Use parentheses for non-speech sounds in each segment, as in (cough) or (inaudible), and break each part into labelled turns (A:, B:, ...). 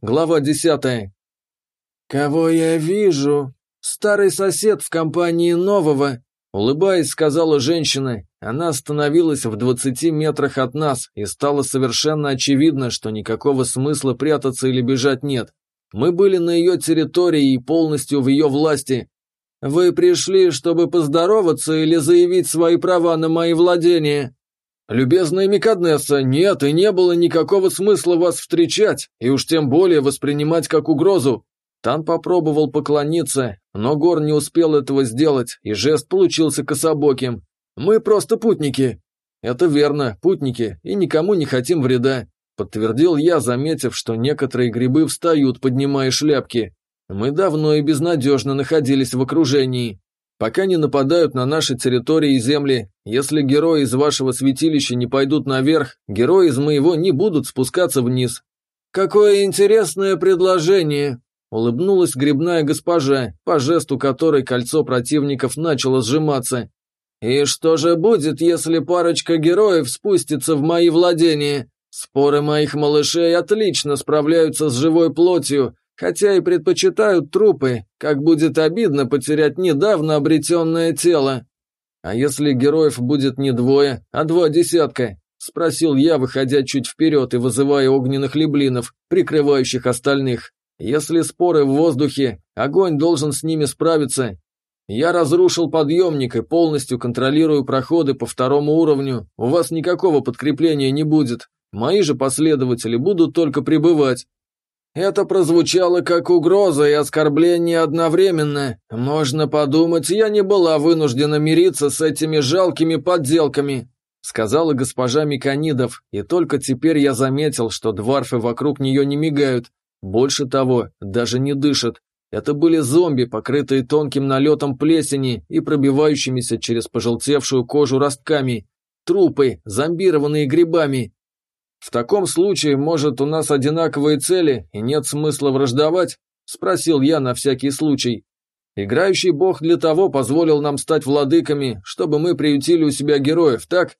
A: Глава десятая. «Кого я вижу? Старый сосед в компании нового», — улыбаясь, сказала женщина. Она остановилась в двадцати метрах от нас, и стало совершенно очевидно, что никакого смысла прятаться или бежать нет. Мы были на ее территории и полностью в ее власти. «Вы пришли, чтобы поздороваться или заявить свои права на мои владения?» «Любезная Микаднесса, нет и не было никакого смысла вас встречать, и уж тем более воспринимать как угрозу». Тан попробовал поклониться, но Гор не успел этого сделать, и жест получился кособоким. «Мы просто путники». «Это верно, путники, и никому не хотим вреда», подтвердил я, заметив, что некоторые грибы встают, поднимая шляпки. Мы давно и безнадежно находились в окружении. Пока не нападают на наши территории и земли, если герои из вашего святилища не пойдут наверх, герои из моего не будут спускаться вниз. Какое интересное предложение, улыбнулась грибная госпожа, по жесту которой кольцо противников начало сжиматься. И что же будет, если парочка героев спустится в мои владения? Споры моих малышей отлично справляются с живой плотью, хотя и предпочитают трупы, как будет обидно потерять недавно обретенное тело. А если героев будет не двое, а два десятка? Спросил я, выходя чуть вперед и вызывая огненных леблинов, прикрывающих остальных. Если споры в воздухе, огонь должен с ними справиться. Я разрушил подъемник и полностью контролирую проходы по второму уровню. У вас никакого подкрепления не будет. Мои же последователи будут только прибывать. Это прозвучало как угроза и оскорбление одновременно. Можно подумать, я не была вынуждена мириться с этими жалкими подделками, сказала госпожа Миканидов, и только теперь я заметил, что дварфы вокруг нее не мигают. Больше того, даже не дышат. Это были зомби, покрытые тонким налетом плесени и пробивающимися через пожелтевшую кожу ростками. Трупы, зомбированные грибами, «В таком случае, может, у нас одинаковые цели и нет смысла враждовать?» – спросил я на всякий случай. «Играющий бог для того позволил нам стать владыками, чтобы мы приютили у себя героев, так?»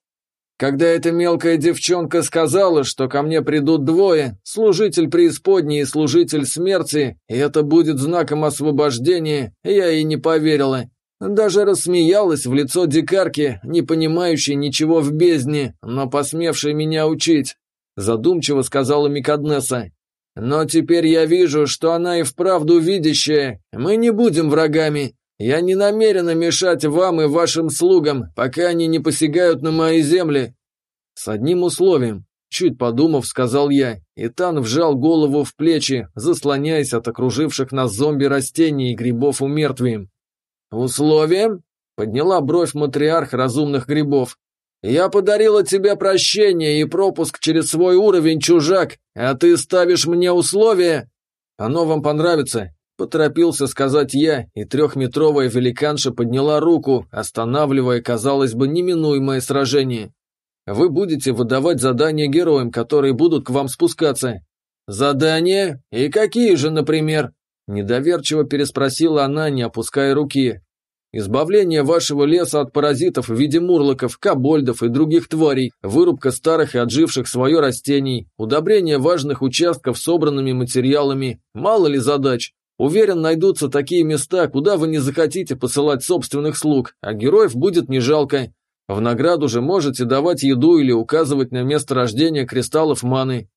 A: Когда эта мелкая девчонка сказала, что ко мне придут двое, служитель преисподней и служитель смерти, и это будет знаком освобождения, я ей не поверила. Даже рассмеялась в лицо дикарки, не понимающей ничего в бездне, но посмевшей меня учить задумчиво сказала Микаднеса. «Но теперь я вижу, что она и вправду видящая. Мы не будем врагами. Я не намерена мешать вам и вашим слугам, пока они не посягают на мои земли». «С одним условием», — чуть подумав, сказал я, и Тан вжал голову в плечи, заслоняясь от окруживших нас зомби растений и грибов умертвием. «Условием?» — подняла бровь матриарх разумных грибов. Я подарила тебе прощение и пропуск через свой уровень, чужак, а ты ставишь мне условия. Оно вам понравится, поторопился сказать я, и трехметровая великанша подняла руку, останавливая, казалось бы, неминуемое сражение. Вы будете выдавать задания героям, которые будут к вам спускаться. Задания? И какие же, например? Недоверчиво переспросила она, не опуская руки. Избавление вашего леса от паразитов в виде мурлоков, кобольдов и других тварей, вырубка старых и отживших свое растений, удобрение важных участков собранными материалами, мало ли задач. Уверен, найдутся такие места, куда вы не захотите посылать собственных слуг, а героев будет не жалко. В награду же можете давать еду или указывать на место рождения кристаллов маны.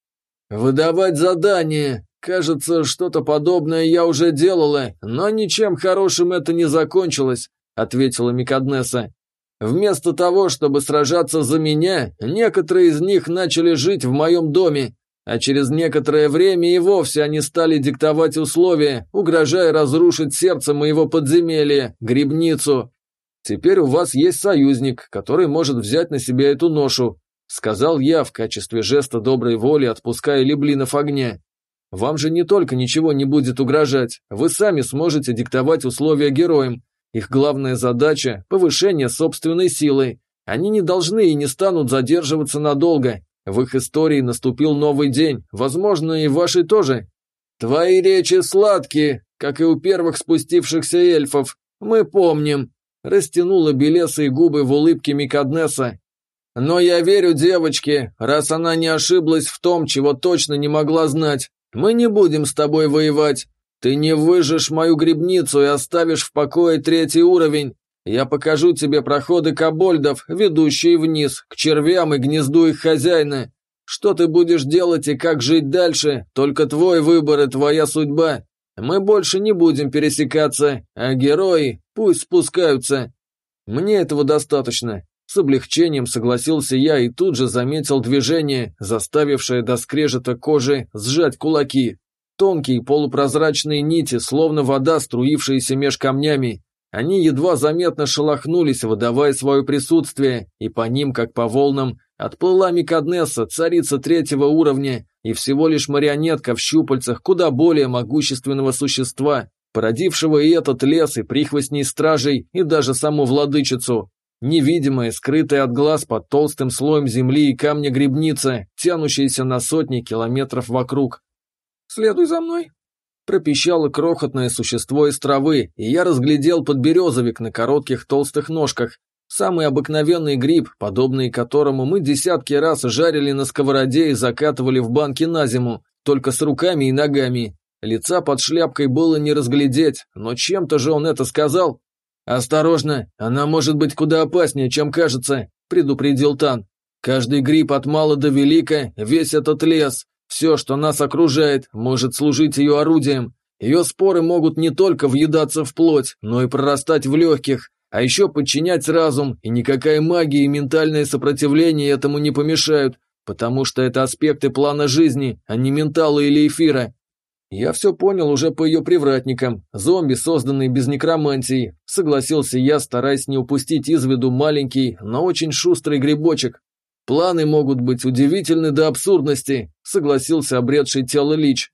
A: Выдавать задания. «Кажется, что-то подобное я уже делала, но ничем хорошим это не закончилось», — ответила Микаднеса. «Вместо того, чтобы сражаться за меня, некоторые из них начали жить в моем доме, а через некоторое время и вовсе они стали диктовать условия, угрожая разрушить сердце моего подземелья, грибницу. Теперь у вас есть союзник, который может взять на себя эту ношу», — сказал я в качестве жеста доброй воли, отпуская леблинов огня. Вам же не только ничего не будет угрожать, вы сами сможете диктовать условия героям. Их главная задача – повышение собственной силы. Они не должны и не станут задерживаться надолго. В их истории наступил новый день, возможно, и в вашей тоже. Твои речи сладкие, как и у первых спустившихся эльфов. Мы помним. Растянула белесые губы в улыбке Микаднеса. Но я верю девочке, раз она не ошиблась в том, чего точно не могла знать. Мы не будем с тобой воевать. Ты не выжжешь мою грибницу и оставишь в покое третий уровень. Я покажу тебе проходы кобольдов, ведущие вниз, к червям и гнезду их хозяина. Что ты будешь делать и как жить дальше, только твой выбор и твоя судьба. Мы больше не будем пересекаться, а герои пусть спускаются. Мне этого достаточно. С облегчением согласился я и тут же заметил движение, заставившее до скрежета кожи сжать кулаки. Тонкие полупрозрачные нити, словно вода, струившиеся меж камнями, они едва заметно шелохнулись, выдавая свое присутствие, и по ним, как по волнам, отплыла Микаднесса, царица третьего уровня, и всего лишь марионетка в щупальцах куда более могущественного существа, породившего и этот лес, и прихвостней стражей, и даже саму владычицу. Невидимая, скрытая от глаз под толстым слоем земли и камня грибница, тянущаяся на сотни километров вокруг. «Следуй за мной», пропищало крохотное существо из травы, и я разглядел подберезовик на коротких толстых ножках. Самый обыкновенный гриб, подобный которому мы десятки раз жарили на сковороде и закатывали в банки на зиму, только с руками и ногами. Лица под шляпкой было не разглядеть, но чем-то же он это сказал. «Осторожно, она может быть куда опаснее, чем кажется», – предупредил Тан. «Каждый гриб от мала до велика, весь этот лес, все, что нас окружает, может служить ее орудием. Ее споры могут не только въедаться в плоть, но и прорастать в легких, а еще подчинять разум, и никакая магия и ментальное сопротивление этому не помешают, потому что это аспекты плана жизни, а не ментала или эфира. Я все понял уже по ее привратникам, зомби, созданные без некромантии, согласился я, стараясь не упустить из виду маленький, но очень шустрый грибочек, Планы могут быть удивительны до абсурдности, согласился обретший тело Лич.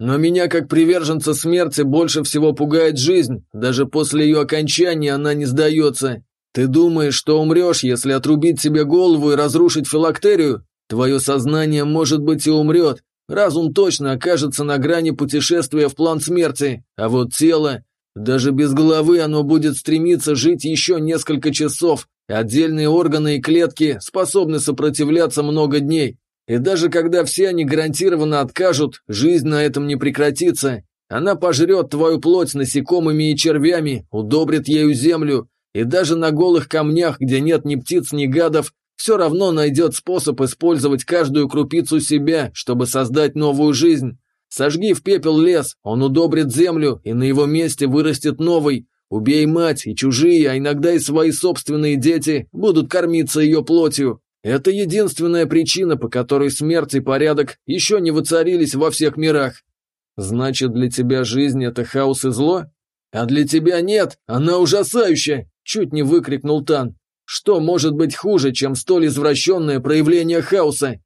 A: Но меня, как приверженца смерти, больше всего пугает жизнь. Даже после ее окончания она не сдается. Ты думаешь, что умрешь, если отрубить себе голову и разрушить филактерию? Твое сознание, может быть, и умрет. Разум точно окажется на грани путешествия в план смерти. А вот тело... Даже без головы оно будет стремиться жить еще несколько часов, Отдельные органы и клетки способны сопротивляться много дней. И даже когда все они гарантированно откажут, жизнь на этом не прекратится. Она пожрет твою плоть насекомыми и червями, удобрит ею землю, и даже на голых камнях, где нет ни птиц, ни гадов, все равно найдет способ использовать каждую крупицу себя, чтобы создать новую жизнь. Сожги в пепел лес, он удобрит землю, и на его месте вырастет новый, Убей мать, и чужие, а иногда и свои собственные дети будут кормиться ее плотью. Это единственная причина, по которой смерть и порядок еще не воцарились во всех мирах. Значит, для тебя жизнь – это хаос и зло? А для тебя нет, она ужасающая!» – чуть не выкрикнул Тан. «Что может быть хуже, чем столь извращенное проявление хаоса?»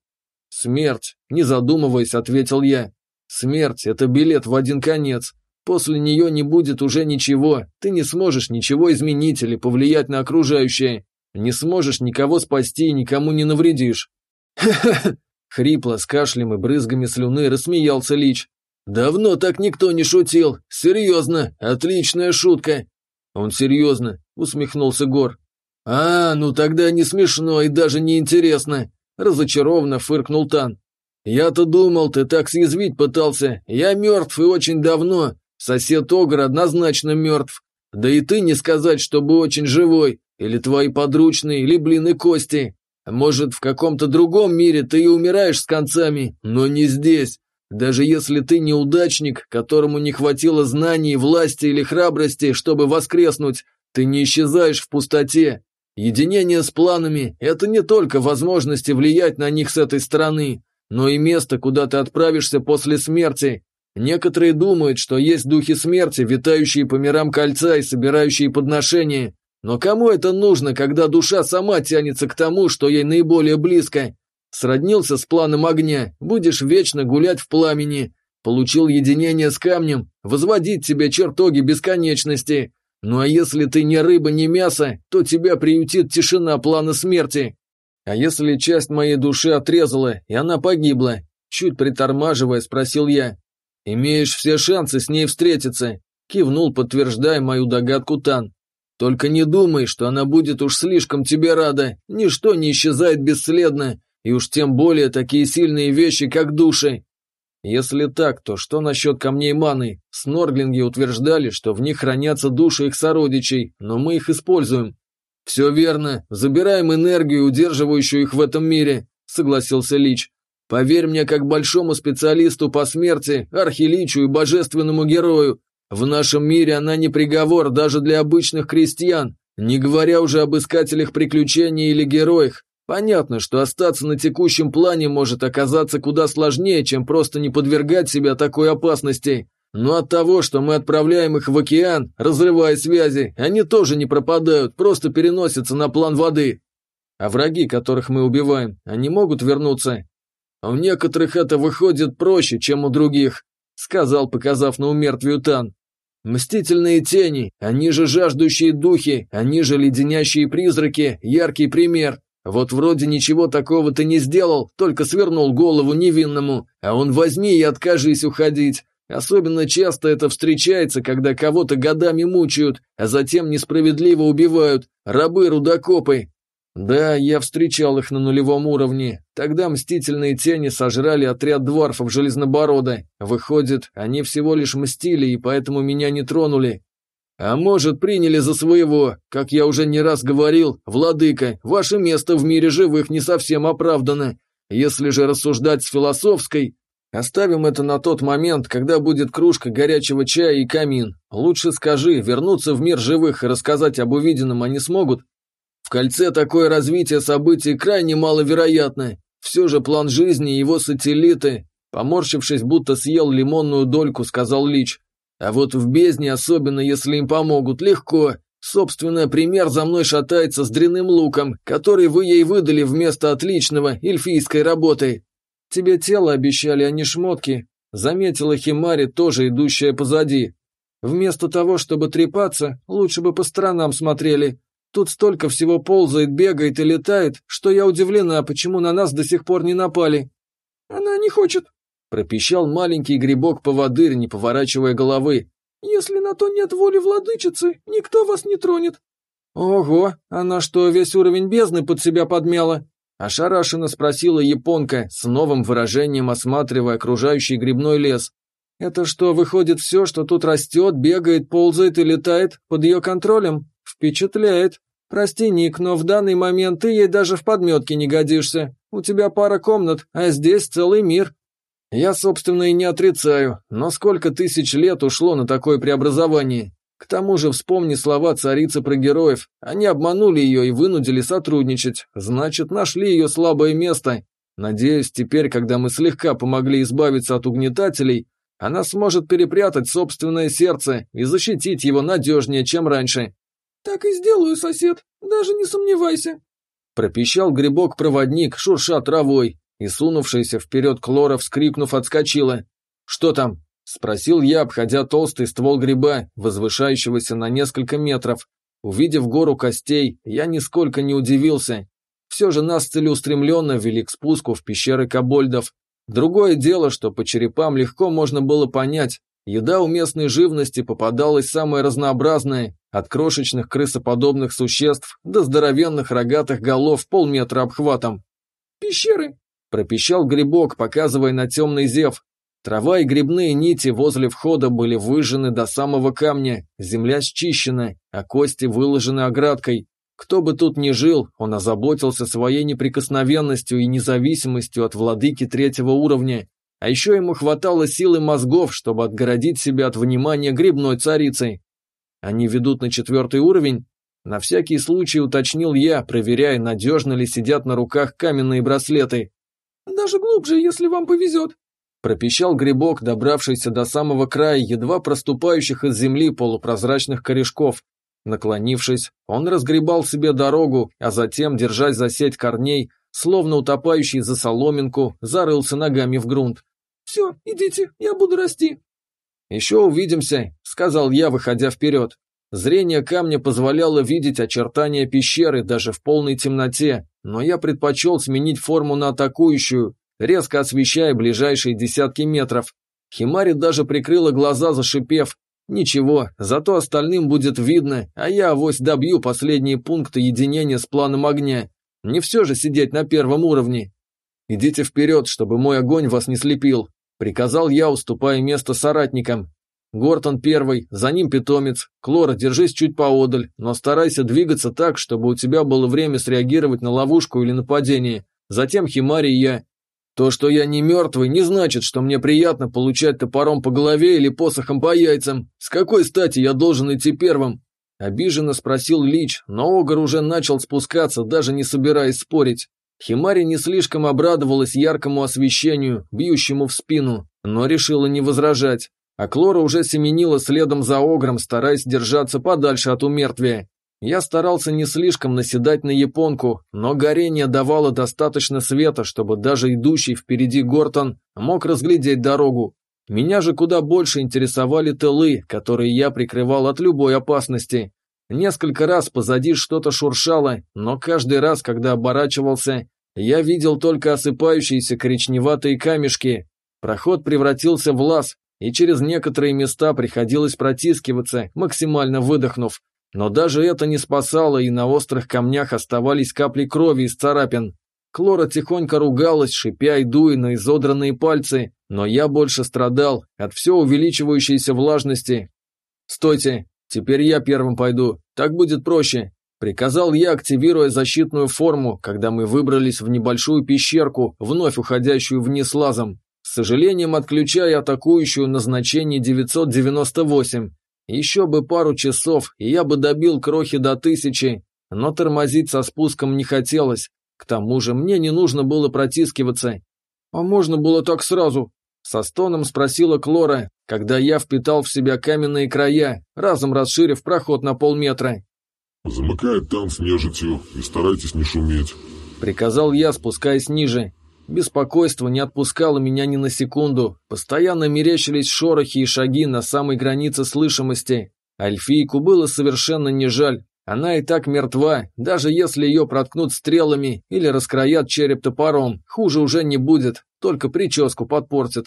A: «Смерть», – не задумываясь, ответил я. «Смерть – это билет в один конец. После нее не будет уже ничего, ты не сможешь ничего изменить или повлиять на окружающее, не сможешь никого спасти и никому не навредишь. Ха-ха-ха! (laughs) Хрипло, с кашлем и брызгами слюны рассмеялся Лич. «Давно так никто не шутил. Серьезно, отличная шутка». «Он серьезно», — усмехнулся Гор. «А, ну тогда не смешно и даже не интересно», — разочарованно фыркнул Тан. «Я-то думал, ты так съязвить пытался. Я мертв и очень давно. Сосед Огр однозначно мертв. Да и ты не сказать, чтобы очень живой, или твои подручные, или блины кости. Может, в каком-то другом мире ты и умираешь с концами, но не здесь. Даже если ты неудачник, которому не хватило знаний, власти или храбрости, чтобы воскреснуть, ты не исчезаешь в пустоте. Единение с планами – это не только возможности влиять на них с этой стороны, но и место, куда ты отправишься после смерти, Некоторые думают, что есть духи смерти, витающие по мирам кольца и собирающие подношения. Но кому это нужно, когда душа сама тянется к тому, что ей наиболее близко? Сроднился с планом огня, будешь вечно гулять в пламени. Получил единение с камнем, возводить тебе чертоги бесконечности. Ну а если ты не рыба, не мясо, то тебя приютит тишина плана смерти. А если часть моей души отрезала, и она погибла? Чуть притормаживая, спросил я. «Имеешь все шансы с ней встретиться», – кивнул, подтверждая мою догадку Тан. «Только не думай, что она будет уж слишком тебе рада, ничто не исчезает бесследно, и уж тем более такие сильные вещи, как души». Если так, то что насчет камней маны? Снорглинги утверждали, что в них хранятся души их сородичей, но мы их используем. Все верно, забираем энергию, удерживающую их в этом мире, согласился Лич. Поверь мне, как большому специалисту по смерти, архиличу и божественному герою, в нашем мире она не приговор даже для обычных крестьян, не говоря уже об искателях приключений или героях. Понятно, что остаться на текущем плане может оказаться куда сложнее, чем просто не подвергать себя такой опасности. Но от того, что мы отправляем их в океан, разрывая связи, они тоже не пропадают, просто переносятся на план воды. А враги, которых мы убиваем, они могут вернуться? У некоторых это выходит проще, чем у других, сказал, показав на умертвию Тан. Мстительные тени, они же жаждущие духи, они же леденящие призраки, яркий пример. Вот вроде ничего такого ты не сделал, только свернул голову невинному, а он возьми и откажись уходить. Особенно часто это встречается, когда кого-то годами мучают, а затем несправедливо убивают, рабы-рудокопы. Да, я встречал их на нулевом уровне. Тогда мстительные тени сожрали отряд дворфов Железноборода. Выходит, они всего лишь мстили и поэтому меня не тронули. А может, приняли за своего. Как я уже не раз говорил, владыка, ваше место в мире живых не совсем оправдано. Если же рассуждать с философской, оставим это на тот момент, когда будет кружка горячего чая и камин. Лучше скажи, вернуться в мир живых и рассказать об увиденном они смогут? В кольце такое развитие событий крайне маловероятно. Все же план жизни и его сателлиты, поморщившись, будто съел лимонную дольку, сказал Лич. А вот в бездне, особенно если им помогут, легко. Собственно, пример за мной шатается с дряным луком, который вы ей выдали вместо отличного эльфийской работы. Тебе тело обещали, а не шмотки, заметила Химари, тоже идущая позади. Вместо того, чтобы трепаться, лучше бы по сторонам смотрели. Тут столько всего ползает, бегает и летает, что я удивлена, почему на нас до сих пор не напали.
B: Она не хочет,
A: пропищал маленький грибок-поводырь, не поворачивая головы.
B: «Если на то нет воли владычицы, никто вас не тронет».
A: «Ого, она что, весь уровень бездны под себя подмяла?» Ошарашенно спросила японка, с новым выражением осматривая окружающий грибной лес. «Это что, выходит все, что тут растет, бегает, ползает и летает, под ее контролем? Впечатляет. Прости, Ник, но в данный момент ты ей даже в подметке не годишься. У тебя пара комнат, а здесь целый мир». Я, собственно, и не отрицаю, но сколько тысяч лет ушло на такое преобразование. К тому же вспомни слова царицы про героев. Они обманули ее и вынудили сотрудничать. Значит, нашли ее слабое место. Надеюсь, теперь, когда мы слегка помогли избавиться от угнетателей, она сможет перепрятать собственное сердце и защитить его надежнее, чем раньше.
B: «Так и сделаю, сосед, даже не сомневайся»,
A: пропищал грибок-проводник, шурша травой, и сунувшаяся вперед Клора, вскрикнув, отскочила. «Что там?» – спросил я, обходя толстый ствол гриба, возвышающегося на несколько метров. Увидев гору костей, я нисколько не удивился. Все же нас целеустремленно вели к спуску в пещеры кобольдов. Другое дело, что по черепам легко можно было понять, еда у местной живности попадалась самая разнообразная, от крошечных крысоподобных существ до здоровенных рогатых голов полметра обхватом.
B: «Пещеры!»
A: Пропищал грибок, показывая на темный зев. Трава и грибные нити возле входа были выжжены до самого камня, земля счищена, а кости выложены оградкой. Кто бы тут ни жил, он озаботился своей неприкосновенностью и независимостью от владыки третьего уровня. А еще ему хватало силы мозгов, чтобы отгородить себя от внимания грибной царицы. Они ведут на четвертый уровень? На всякий случай уточнил я, проверяя, надежно ли сидят на руках каменные браслеты.
B: Даже глубже, если вам повезет.
A: Пропищал грибок, добравшийся до самого края едва проступающих из земли полупрозрачных корешков. Наклонившись, он разгребал себе дорогу, а затем, держась за сеть корней, словно утопающий за соломинку, зарылся ногами в грунт.
B: «Все, идите, я буду расти».
A: «Еще увидимся», — сказал я, выходя вперед. Зрение камня позволяло видеть очертания пещеры даже в полной темноте, но я предпочел сменить форму на атакующую, резко освещая ближайшие десятки метров. Химари даже прикрыла глаза, зашипев. Ничего, зато остальным будет видно, а я авось добью последние пункты единения с планом огня. Не все же сидеть на первом уровне. Идите вперед, чтобы мой огонь вас не слепил. приказал я, уступая место соратникам. Гортон первый, за ним питомец. Клора, держись чуть поодаль, но старайся двигаться так, чтобы у тебя было время среагировать на ловушку или нападение. Затем Химари и я. То, что я не мертвый, не значит, что мне приятно получать топором по голове или посохом по яйцам. С какой стати я должен идти первым? Обиженно спросил Лич, но Огар уже начал спускаться, даже не собираясь спорить. Химари не слишком обрадовалась яркому освещению, бьющему в спину, но решила не возражать а Клора уже семенила следом за Огром, стараясь держаться подальше от умертвия. Я старался не слишком наседать на японку, но горение давало достаточно света, чтобы даже идущий впереди Гортон мог разглядеть дорогу. Меня же куда больше интересовали тылы, которые я прикрывал от любой опасности. Несколько раз позади что-то шуршало, но каждый раз, когда оборачивался, я видел только осыпающиеся коричневатые камешки. Проход превратился в лаз, и через некоторые места приходилось протискиваться, максимально выдохнув. Но даже это не спасало, и на острых камнях оставались капли крови из царапин. Клора тихонько ругалась, шипя и дуя на изодранные пальцы, но я больше страдал от все увеличивающейся влажности. «Стойте, теперь я первым пойду, так будет проще», — приказал я, активируя защитную форму, когда мы выбрались в небольшую пещерку, вновь уходящую вниз лазом. С сожалением отключая атакующую на значение 998. Еще бы пару часов, и я бы добил крохи до тысячи, но тормозить со спуском не хотелось. К тому же мне не нужно было протискиваться. «А можно было так сразу?» Со стоном спросила Клора, когда я впитал в себя каменные края, разом расширив проход на полметра.
C: «Замыкает там с нежитью и старайтесь не шуметь», —
A: приказал я, спускаясь ниже. Беспокойство не отпускало меня ни на секунду. Постоянно мерещились шорохи и шаги на самой границе слышимости. Альфийку было совершенно не жаль. Она и так мертва, даже если ее проткнут стрелами или раскроят череп топором, хуже уже не будет, только прическу подпортят.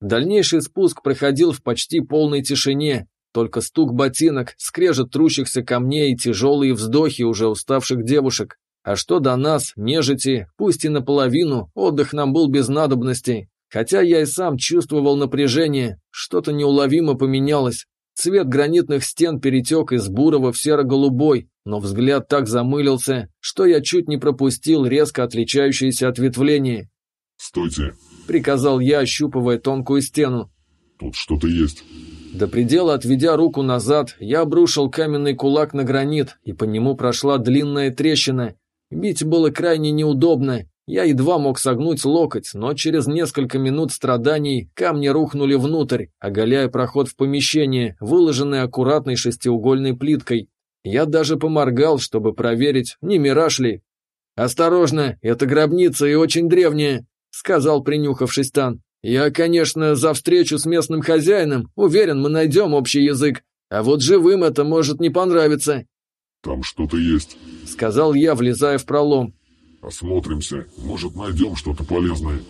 A: Дальнейший спуск проходил в почти полной тишине, только стук ботинок, скрежет трущихся камней и тяжелые вздохи уже уставших девушек. А что до нас, нежити, пусть и наполовину, отдых нам был без надобности. Хотя я и сам чувствовал напряжение, что-то неуловимо поменялось. Цвет гранитных стен перетек из бурого в серо-голубой, но взгляд так замылился, что я чуть не пропустил резко отличающееся ответвление.
C: «Стойте!»
A: — приказал я, ощупывая тонкую стену.
C: «Тут что-то есть».
A: До предела отведя руку назад, я обрушил каменный кулак на гранит, и по нему прошла длинная трещина, Бить было крайне неудобно, я едва мог согнуть локоть, но через несколько минут страданий камни рухнули внутрь, оголяя проход в помещение, выложенное аккуратной шестиугольной плиткой. Я даже поморгал, чтобы проверить, не мираж ли. «Осторожно, это гробница и очень древняя», — сказал принюхавшись Тан. «Я, конечно, за встречу с местным хозяином, уверен, мы найдем общий язык, а вот живым это может не понравиться».
C: «Там что-то есть», —
A: сказал я, влезая в пролом.
C: «Осмотримся, может, найдем что-то полезное».